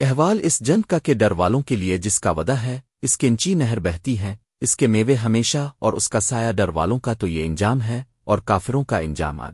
احوال اس جن کا کہ ڈر والوں کے لیے جس کا ودا ہے، اس کنچی نہر بہتی ہے، اس کے میوے ہمیشہ اور اس کا سایہ ڈر والوں کا تو یہ انجام ہے اور کافروں کا انجام آگ۔